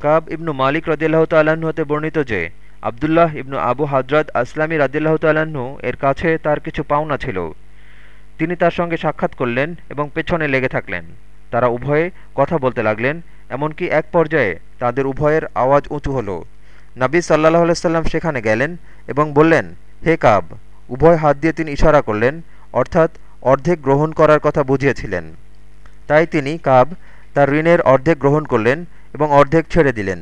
কাব ইবনু মালিক রদিল্লাহ তাল্লাহ্ন হতে বর্ণিত যে, আবদুল্লাহ ইবনু আবু হাজরাত আসলামী রাদিল্লাহ তাল্লাহ্ন এর কাছে তার কিছু পাওনা ছিল। তিনি তার সঙ্গে সাক্ষাৎ করলেন এবং পেছনে লেগে থাকলেন। তারা উভয়ে কথা বলতে লাগলেন, এমনকি এক পর্যায়ে তাদের উভয়ের আওয়াজ উঁচু হলো। নাবী সাল্লাহ আলাইসাল্লাম সেখানে গেলেন এবং বললেন, হে কাব, উভয় হাত দিয়ে তিনি ইশারা করলেন, অর্থাৎ অর্ধেক গ্রহণ করার কথা বুঝিয়েছিলেন। তাই তিনি কাব তার ঋণের অর্ধেক গ্রহণ করলেন এবং অর্ধেক ছেড়ে দিলেন।